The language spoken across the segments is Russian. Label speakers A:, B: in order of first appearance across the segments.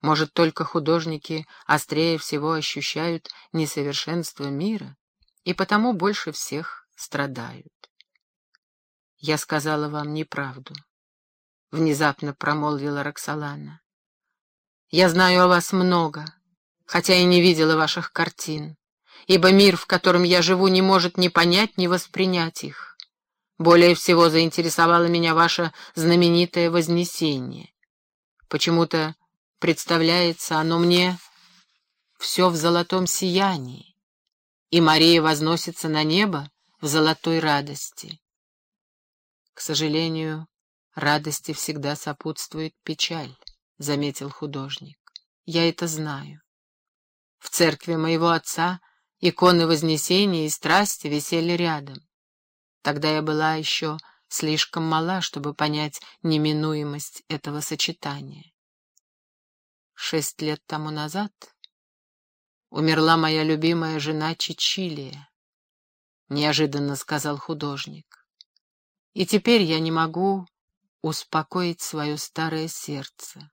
A: Может, только художники острее всего ощущают несовершенство мира и потому больше всех страдают. «Я сказала вам неправду», — внезапно промолвила Роксолана. «Я знаю о вас много, хотя и не видела ваших картин, ибо мир, в котором я живу, не может ни понять, ни воспринять их. Более всего заинтересовало меня ваше знаменитое Вознесение. Почему-то представляется оно мне все в золотом сиянии, и Мария возносится на небо в золотой радости. К сожалению, радости всегда сопутствует печаль, — заметил художник. Я это знаю. В церкви моего отца иконы Вознесения и страсти висели рядом. Тогда я была еще слишком мала, чтобы понять неминуемость этого сочетания. Шесть лет тому назад умерла моя любимая жена Чичилия, — неожиданно сказал художник. И теперь я не могу успокоить свое старое сердце.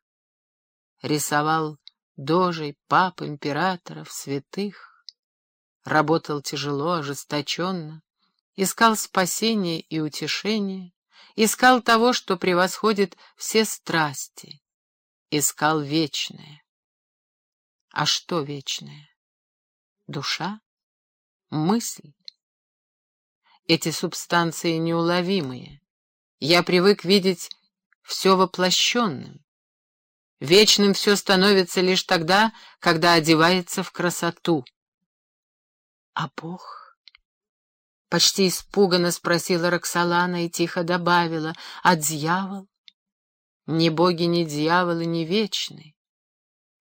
A: Рисовал дожей, пап, императоров, святых. Работал тяжело, ожесточенно, искал спасения и утешения, искал того, что превосходит все страсти, искал вечное. А что вечное? Душа? Мысль? Эти субстанции неуловимые. Я привык видеть все воплощенным. Вечным все становится лишь тогда, когда одевается в красоту. А Бог? Почти испуганно спросила Роксолана и тихо добавила, а дьявол? Ни боги, ни дьяволы не вечны.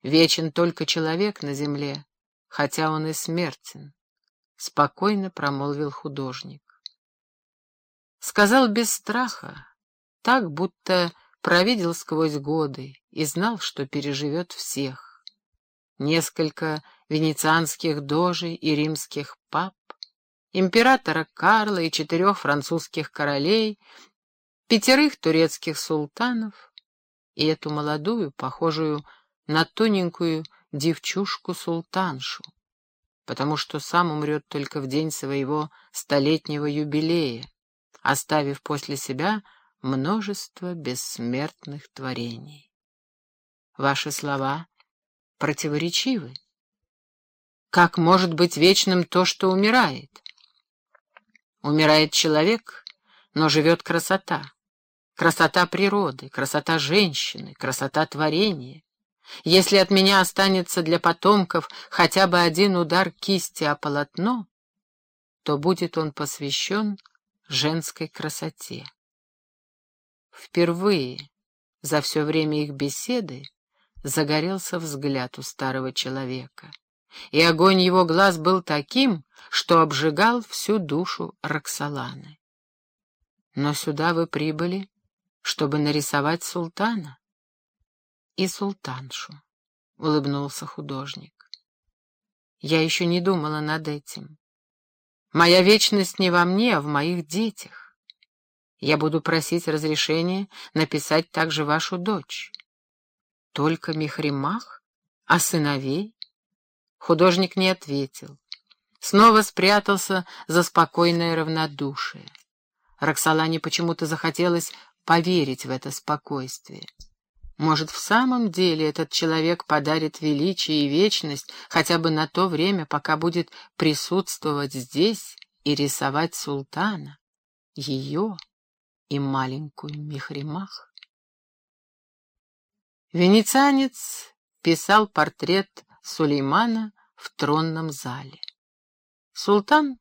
A: Вечен только человек на земле, хотя он и смертен, — спокойно промолвил художник. Сказал без страха, так, будто провидел сквозь годы и знал, что переживет всех. Несколько венецианских дожей и римских пап, императора Карла и четырех французских королей, пятерых турецких султанов и эту молодую, похожую на тоненькую девчушку-султаншу, потому что сам умрет только в день своего столетнего юбилея, оставив после себя множество бессмертных творений. Ваши слова противоречивы. Как может быть вечным то, что умирает? Умирает человек, но живет красота. Красота природы, красота женщины, красота творения. Если от меня останется для потомков хотя бы один удар кисти о полотно, то будет он посвящен женской красоте. Впервые за все время их беседы загорелся взгляд у старого человека и огонь его глаз был таким, что обжигал всю душу Роксоланы. Но сюда вы прибыли, чтобы нарисовать султана и султаншу, — улыбнулся художник. Я еще не думала над этим. Моя вечность не во мне, а в моих детях. Я буду просить разрешения написать также вашу дочь. Только Мехримах? А сыновей? Художник не ответил. Снова спрятался за спокойное равнодушие. Роксолане почему-то захотелось поверить в это спокойствие. Может, в самом деле этот человек подарит величие и вечность хотя бы на то время, пока будет присутствовать здесь и рисовать султана, ее и маленькую Михримах. Венецианец писал портрет Сулеймана в тронном зале. Султан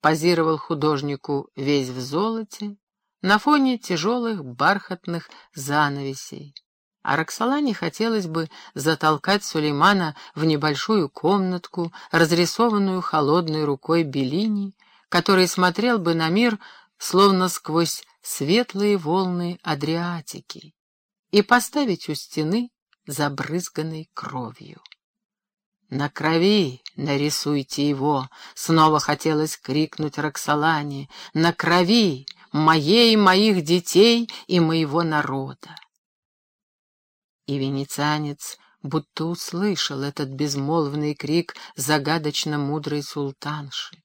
A: позировал художнику весь в золоте, на фоне тяжелых бархатных занавесей. А Роксолане хотелось бы затолкать Сулеймана в небольшую комнатку, разрисованную холодной рукой Беллини, который смотрел бы на мир словно сквозь светлые волны Адриатики, и поставить у стены забрызганной кровью. «На крови нарисуйте его!» — снова хотелось крикнуть Роксолане. «На крови моей, моих детей и моего народа!» И венецианец будто услышал этот безмолвный крик загадочно мудрой султанши.